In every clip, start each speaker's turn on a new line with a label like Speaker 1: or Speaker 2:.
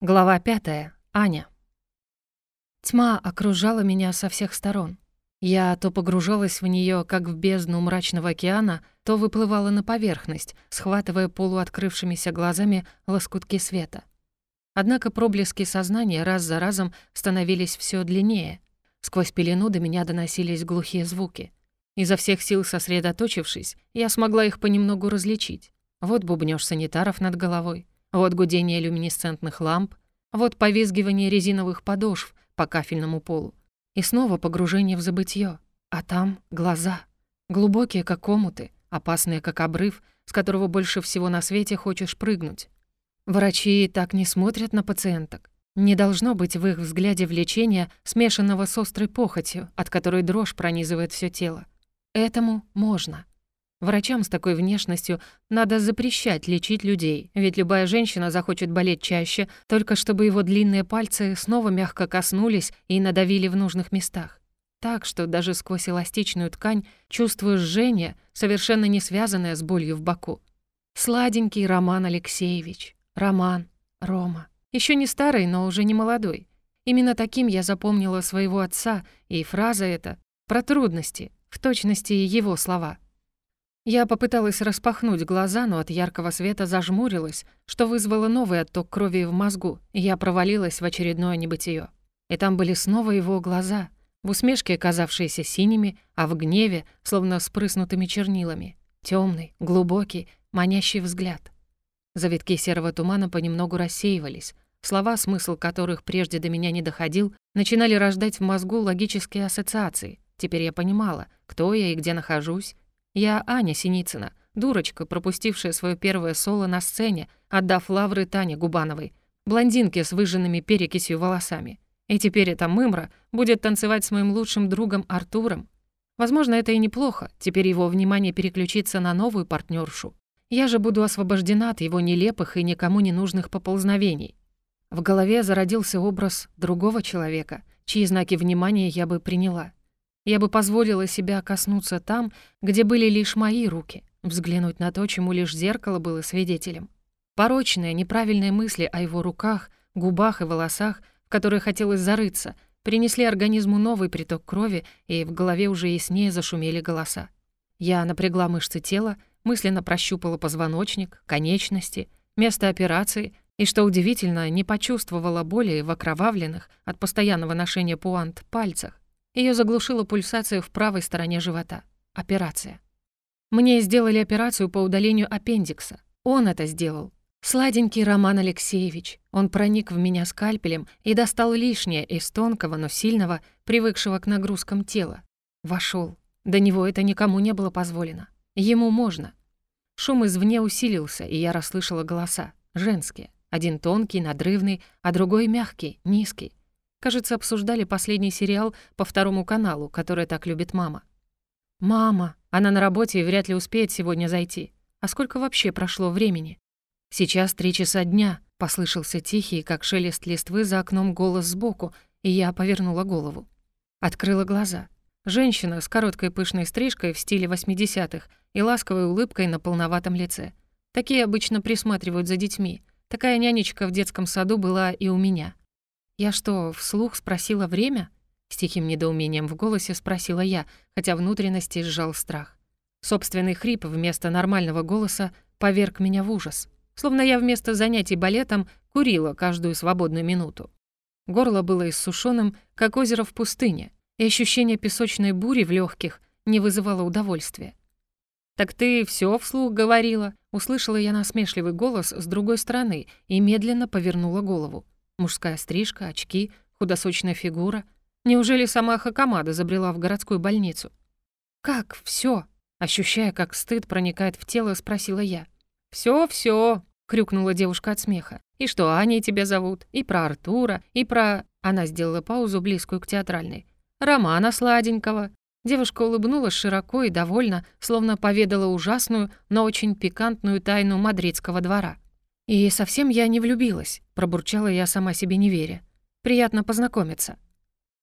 Speaker 1: Глава пятая. Аня. Тьма окружала меня со всех сторон. Я то погружалась в нее, как в бездну мрачного океана, то выплывала на поверхность, схватывая полуоткрывшимися глазами лоскутки света. Однако проблески сознания раз за разом становились все длиннее. Сквозь пелену до меня доносились глухие звуки. Изо всех сил сосредоточившись, я смогла их понемногу различить. Вот бубнёж санитаров над головой, вот гудение люминесцентных ламп, вот повизгивание резиновых подошв по кафельному полу. И снова погружение в забытье. А там глаза. Глубокие, как омуты, опасные, как обрыв, с которого больше всего на свете хочешь прыгнуть. Врачи так не смотрят на пациенток. Не должно быть в их взгляде влечения, смешанного с острой похотью, от которой дрожь пронизывает все тело. Этому можно. Врачам с такой внешностью надо запрещать лечить людей, ведь любая женщина захочет болеть чаще, только чтобы его длинные пальцы снова мягко коснулись и надавили в нужных местах. Так что даже сквозь эластичную ткань чувствую жжение, совершенно не связанное с болью в боку. Сладенький Роман Алексеевич. Роман. Рома. Еще не старый, но уже не молодой. Именно таким я запомнила своего отца, и фраза эта про трудности, в точности его слова — я попыталась распахнуть глаза, но от яркого света зажмурилась, что вызвало новый отток крови в мозгу, и я провалилась в очередное небытие. И там были снова его глаза, в усмешке казавшиеся синими, а в гневе, словно спрыснутыми чернилами. Темный, глубокий, манящий взгляд. Завитки серого тумана понемногу рассеивались. Слова, смысл которых прежде до меня не доходил, начинали рождать в мозгу логические ассоциации. Теперь я понимала, кто я и где нахожусь, я Аня Синицына, дурочка, пропустившая свое первое соло на сцене, отдав лавры Тане Губановой, блондинке с выжженными перекисью волосами. И теперь эта мымра будет танцевать с моим лучшим другом Артуром. Возможно, это и неплохо, теперь его внимание переключится на новую партнершу. Я же буду освобождена от его нелепых и никому не нужных поползновений. В голове зародился образ другого человека, чьи знаки внимания я бы приняла. Я бы позволила себя коснуться там, где были лишь мои руки, взглянуть на то, чему лишь зеркало было свидетелем. Порочные, неправильные мысли о его руках, губах и волосах, в которые хотелось зарыться, принесли организму новый приток крови, и в голове уже яснее зашумели голоса. Я напрягла мышцы тела, мысленно прощупала позвоночник, конечности, место операции и, что удивительно, не почувствовала боли в окровавленных от постоянного ношения пуант пальцах. Ее заглушила пульсация в правой стороне живота. Операция. Мне сделали операцию по удалению аппендикса. Он это сделал. Сладенький Роман Алексеевич. Он проник в меня скальпелем и достал лишнее из тонкого, но сильного, привыкшего к нагрузкам тела. Вошел. До него это никому не было позволено. Ему можно. Шум извне усилился, и я расслышала голоса. Женские. Один тонкий, надрывный, а другой мягкий, низкий. Кажется, обсуждали последний сериал по второму каналу, который так любит мама. «Мама! Она на работе и вряд ли успеет сегодня зайти. А сколько вообще прошло времени?» «Сейчас три часа дня», — послышался тихий, как шелест листвы за окном голос сбоку, и я повернула голову. Открыла глаза. Женщина с короткой пышной стрижкой в стиле 80-х и ласковой улыбкой на полноватом лице. Такие обычно присматривают за детьми. Такая нянечка в детском саду была и у меня. «Я что, вслух спросила время?» С тихим недоумением в голосе спросила я, хотя внутренности сжал страх. Собственный хрип вместо нормального голоса поверг меня в ужас. Словно я вместо занятий балетом курила каждую свободную минуту. Горло было иссушенным, как озеро в пустыне, и ощущение песочной бури в легких не вызывало удовольствия. «Так ты все вслух говорила?» Услышала я насмешливый голос с другой стороны и медленно повернула голову. Мужская стрижка, очки, худосочная фигура. Неужели сама Хакамада забрела в городскую больницу? «Как все? Ощущая, как стыд проникает в тело, спросила я. Все, все, крюкнула девушка от смеха. «И что Аней тебя зовут? И про Артура, и про...» Она сделала паузу, близкую к театральной. «Романа сладенького». Девушка улыбнулась широко и довольно, словно поведала ужасную, но очень пикантную тайну мадридского двора. «И совсем я не влюбилась», — пробурчала я сама себе не веря. «Приятно познакомиться».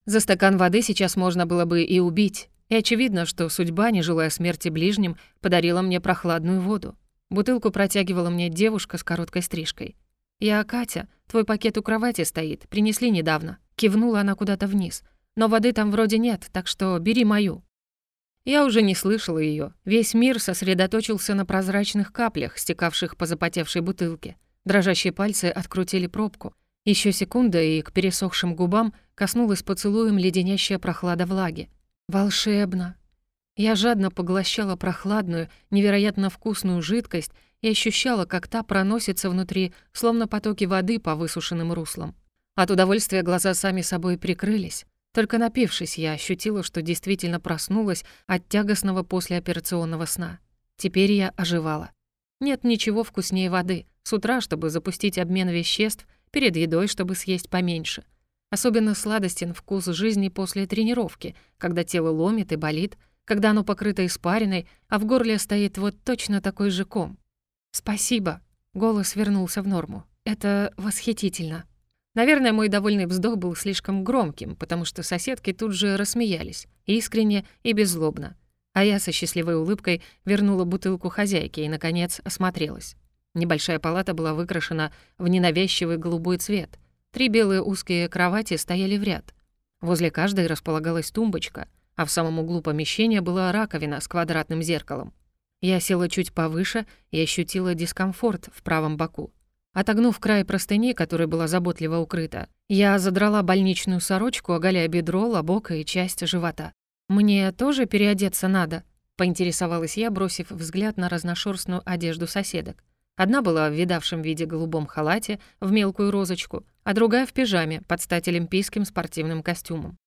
Speaker 1: За стакан воды сейчас можно было бы и убить. И очевидно, что судьба, не желая смерти ближним, подарила мне прохладную воду. Бутылку протягивала мне девушка с короткой стрижкой. «Я Катя, твой пакет у кровати стоит, принесли недавно». Кивнула она куда-то вниз. «Но воды там вроде нет, так что бери мою». Я уже не слышала ее. Весь мир сосредоточился на прозрачных каплях, стекавших по запотевшей бутылке. Дрожащие пальцы открутили пробку. Еще секунда, и к пересохшим губам коснулась поцелуем леденящая прохлада влаги. «Волшебно!» Я жадно поглощала прохладную, невероятно вкусную жидкость и ощущала, как та проносится внутри, словно потоки воды по высушенным руслам. От удовольствия глаза сами собой прикрылись. Только напившись, я ощутила, что действительно проснулась от тягостного послеоперационного сна. Теперь я оживала. Нет ничего вкуснее воды. С утра, чтобы запустить обмен веществ, перед едой, чтобы съесть поменьше. Особенно сладостен вкус жизни после тренировки, когда тело ломит и болит, когда оно покрыто испариной, а в горле стоит вот точно такой же ком. «Спасибо», — голос вернулся в норму. «Это восхитительно». Наверное, мой довольный вздох был слишком громким, потому что соседки тут же рассмеялись, искренне и беззлобно. А я со счастливой улыбкой вернула бутылку хозяйке и, наконец, осмотрелась. Небольшая палата была выкрашена в ненавязчивый голубой цвет. Три белые узкие кровати стояли в ряд. Возле каждой располагалась тумбочка, а в самом углу помещения была раковина с квадратным зеркалом. Я села чуть повыше и ощутила дискомфорт в правом боку. Отогнув край простыни, которой была заботливо укрыта, я задрала больничную сорочку, оголяя бедро, лобок и часть живота. «Мне тоже переодеться надо?» — поинтересовалась я, бросив взгляд на разношерстную одежду соседок. Одна была в видавшем виде голубом халате, в мелкую розочку, а другая в пижаме, под стать олимпийским спортивным костюмом.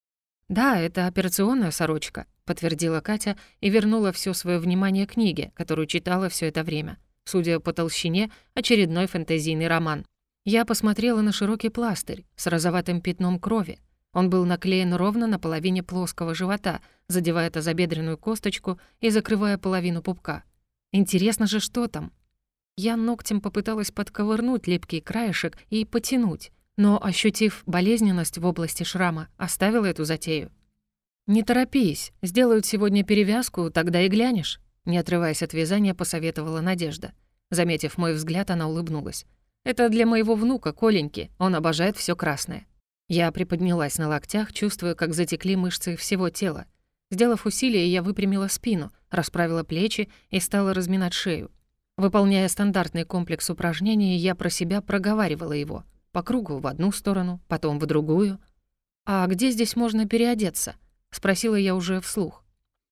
Speaker 1: «Да, это операционная сорочка», — подтвердила Катя и вернула все свое внимание книге, которую читала все это время. Судя по толщине, очередной фэнтезийный роман. Я посмотрела на широкий пластырь с розоватым пятном крови. Он был наклеен ровно на половине плоского живота, задевая тазобедренную косточку и закрывая половину пупка. Интересно же, что там? Я ногтем попыталась подковырнуть липкий краешек и потянуть, но, ощутив болезненность в области шрама, оставила эту затею. «Не торопись, сделают сегодня перевязку, тогда и глянешь», не отрываясь от вязания, посоветовала Надежда. Заметив мой взгляд, она улыбнулась. «Это для моего внука, Коленьки, он обожает все красное». Я приподнялась на локтях, чувствуя, как затекли мышцы всего тела. Сделав усилие, я выпрямила спину, расправила плечи и стала разминать шею. Выполняя стандартный комплекс упражнений, я про себя проговаривала его — по кругу в одну сторону, потом в другую. «А где здесь можно переодеться?» — спросила я уже вслух.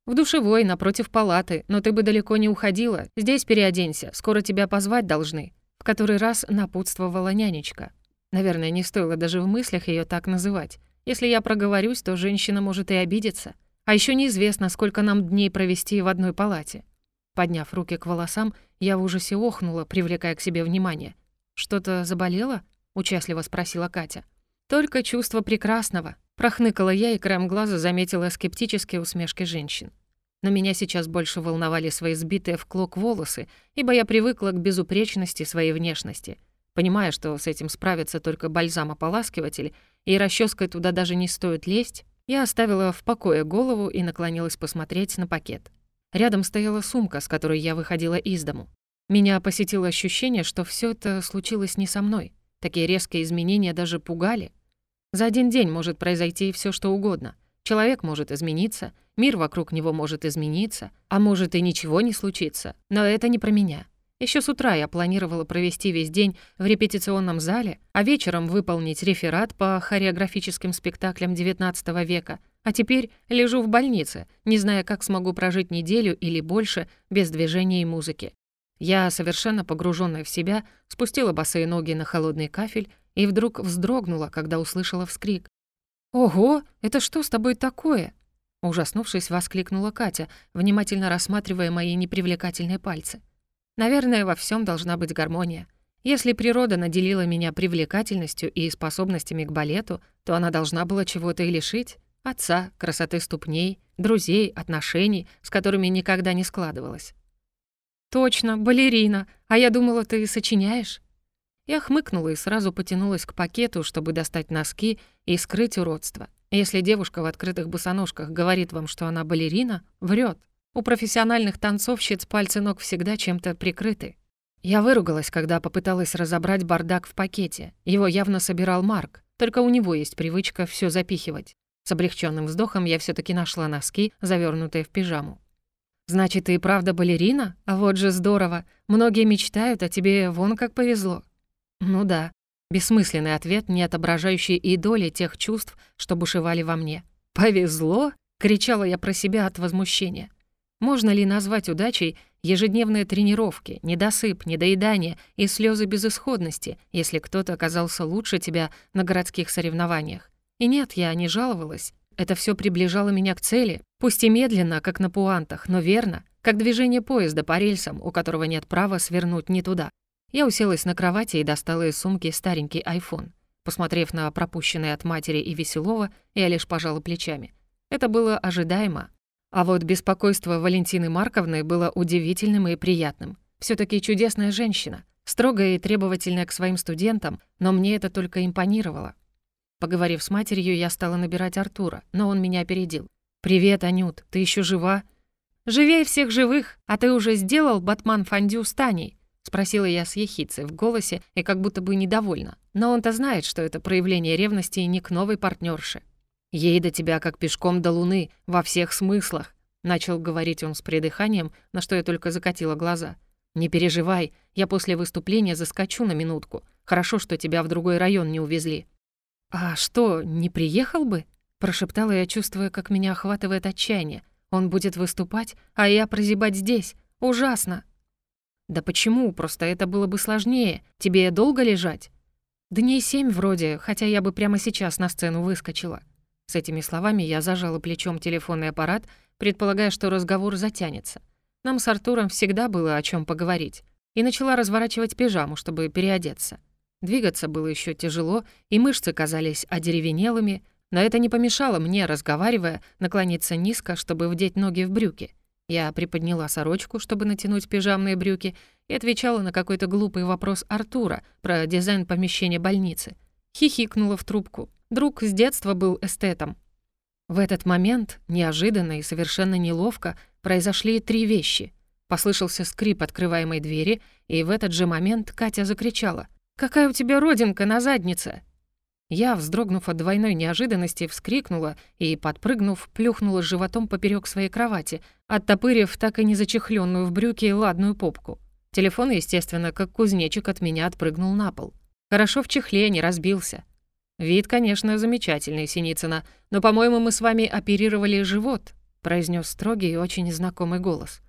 Speaker 1: «В душевой, напротив палаты, но ты бы далеко не уходила. Здесь переоденься, скоро тебя позвать должны», — в который раз напутствовала нянечка. Наверное, не стоило даже в мыслях ее так называть. Если я проговорюсь, то женщина может и обидеться. А еще неизвестно, сколько нам дней провести в одной палате. Подняв руки к волосам, я в ужасе охнула, привлекая к себе внимание. «Что-то заболело?» участливо спросила Катя. «Только чувство прекрасного», — прохныкала я и краем глаза заметила скептические усмешки женщин. Но меня сейчас больше волновали свои сбитые в клок волосы, ибо я привыкла к безупречности своей внешности. Понимая, что с этим справится только бальзам-ополаскиватель, и расческой туда даже не стоит лезть, я оставила в покое голову и наклонилась посмотреть на пакет. Рядом стояла сумка, с которой я выходила из дому. Меня посетило ощущение, что все это случилось не со мной. Такие резкие изменения даже пугали. За один день может произойти все, что угодно. Человек может измениться, мир вокруг него может измениться, а может и ничего не случиться. Но это не про меня. Еще с утра я планировала провести весь день в репетиционном зале, а вечером выполнить реферат по хореографическим спектаклям XIX века, а теперь лежу в больнице, не зная, как смогу прожить неделю или больше без движения и музыки. Я, совершенно погруженная в себя, спустила босые ноги на холодный кафель и вдруг вздрогнула, когда услышала вскрик. «Ого, это что с тобой такое?» Ужаснувшись, воскликнула Катя, внимательно рассматривая мои непривлекательные пальцы. «Наверное, во всем должна быть гармония. Если природа наделила меня привлекательностью и способностями к балету, то она должна была чего-то и лишить. Отца, красоты ступней, друзей, отношений, с которыми никогда не складывалось. «Точно, балерина. А я думала, ты сочиняешь?» Я хмыкнула и сразу потянулась к пакету, чтобы достать носки и скрыть уродство. Если девушка в открытых босоножках говорит вам, что она балерина, врет. У профессиональных танцовщиц пальцы ног всегда чем-то прикрыты. Я выругалась, когда попыталась разобрать бардак в пакете. Его явно собирал Марк, только у него есть привычка все запихивать. С облегченным вздохом я все таки нашла носки, завернутые в пижаму. «Значит, ты и правда балерина? А вот же здорово. Многие мечтают, а тебе вон как повезло». «Ну да». Бессмысленный ответ, не отображающий и доли тех чувств, что бушевали во мне. «Повезло?» — кричала я про себя от возмущения. Можно ли назвать удачей ежедневные тренировки, недосып, недоедание и слезы безысходности, если кто-то оказался лучше тебя на городских соревнованиях? И нет, я не жаловалась. Это все приближало меня к цели, пусть и медленно, как на пуантах, но верно, как движение поезда по рельсам, у которого нет права свернуть не туда. Я уселась на кровати и достала из сумки старенький iPhone. Посмотрев на пропущенные от матери и Веселова, я лишь пожала плечами. Это было ожидаемо. А вот беспокойство Валентины Марковны было удивительным и приятным. все таки чудесная женщина, строгая и требовательная к своим студентам, но мне это только импонировало. Поговорив с матерью, я стала набирать Артура, но он меня опередил. «Привет, Анют, ты еще жива?» «Живей всех живых, а ты уже сделал батман-фондю с Таней?» — спросила я с ехицей в голосе и как будто бы недовольна. Но он-то знает, что это проявление ревности не к новой партнерше. «Ей до тебя как пешком до луны, во всех смыслах», — начал говорить он с придыханием, на что я только закатила глаза. «Не переживай, я после выступления заскочу на минутку. Хорошо, что тебя в другой район не увезли». «А что, не приехал бы?» — прошептала я, чувствуя, как меня охватывает отчаяние. «Он будет выступать, а я прозябать здесь. Ужасно!» «Да почему? Просто это было бы сложнее. Тебе долго лежать?» «Дней семь вроде, хотя я бы прямо сейчас на сцену выскочила». С этими словами я зажала плечом телефонный аппарат, предполагая, что разговор затянется. Нам с Артуром всегда было о чем поговорить. И начала разворачивать пижаму, чтобы переодеться. Двигаться было еще тяжело, и мышцы казались одеревенелыми, но это не помешало мне, разговаривая, наклониться низко, чтобы вдеть ноги в брюки. Я приподняла сорочку, чтобы натянуть пижамные брюки, и отвечала на какой-то глупый вопрос Артура про дизайн помещения больницы. Хихикнула в трубку. Друг с детства был эстетом. В этот момент, неожиданно и совершенно неловко, произошли три вещи. Послышался скрип открываемой двери, и в этот же момент Катя закричала — «Какая у тебя родинка на заднице?» Я, вздрогнув от двойной неожиданности, вскрикнула и, подпрыгнув, плюхнула животом поперек своей кровати, оттопырив так и не зачехленную в брюки ладную попку. Телефон, естественно, как кузнечик от меня отпрыгнул на пол. Хорошо в чехле, не разбился. Вид, конечно, замечательный, Синицына, но, по-моему, мы с вами оперировали живот, произнес строгий и очень знакомый голос.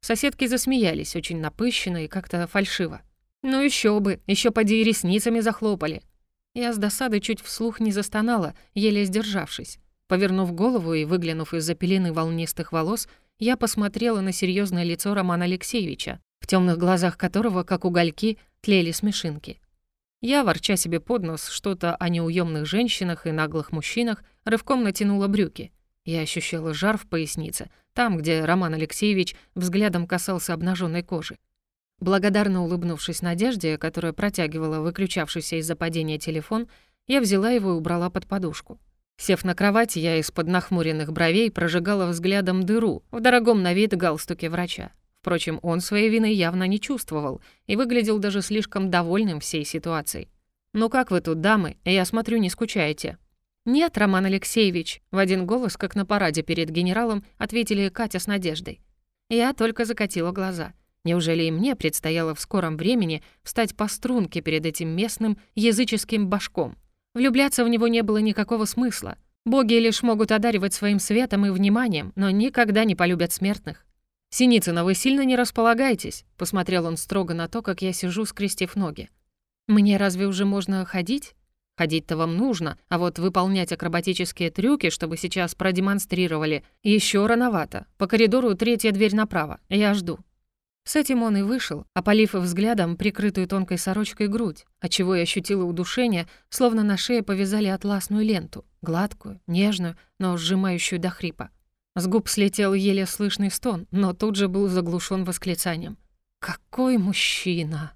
Speaker 1: Соседки засмеялись, очень напыщенно и как-то фальшиво. «Ну еще бы, еще поди ресницами захлопали». Я с досадой чуть вслух не застонала, еле сдержавшись. Повернув голову и выглянув из-за пелены волнистых волос, я посмотрела на серьезное лицо Романа Алексеевича, в темных глазах которого, как угольки, тлели смешинки. Я, ворча себе под нос что-то о неуемных женщинах и наглых мужчинах, рывком натянула брюки. Я ощущала жар в пояснице, там, где Роман Алексеевич взглядом касался обнаженной кожи. Благодарно улыбнувшись Надежде, которая протягивала выключавшийся из-за падения телефон, я взяла его и убрала под подушку. Сев на кровать, я из-под нахмуренных бровей прожигала взглядом дыру в дорогом на вид галстуке врача. Впрочем, он своей вины явно не чувствовал и выглядел даже слишком довольным всей ситуацией. «Ну как вы тут, дамы? Я смотрю, не скучаете». «Нет, Роман Алексеевич», — в один голос, как на параде перед генералом, ответили Катя с Надеждой. Я только закатила глаза — Неужели и мне предстояло в скором времени встать по струнке перед этим местным языческим башком? Влюбляться в него не было никакого смысла. Боги лишь могут одаривать своим светом и вниманием, но никогда не полюбят смертных. «Синицына, вы сильно не располагаетесь?» — посмотрел он строго на то, как я сижу, скрестив ноги. «Мне разве уже можно ходить?» «Ходить-то вам нужно, а вот выполнять акробатические трюки, чтобы сейчас продемонстрировали, еще рановато. По коридору третья дверь направо. Я жду». С этим он и вышел, опалив взглядом прикрытую тонкой сорочкой грудь, отчего я ощутила удушение, словно на шее повязали атласную ленту, гладкую, нежную, но сжимающую до хрипа. С губ слетел еле слышный стон, но тут же был заглушен восклицанием. «Какой мужчина!»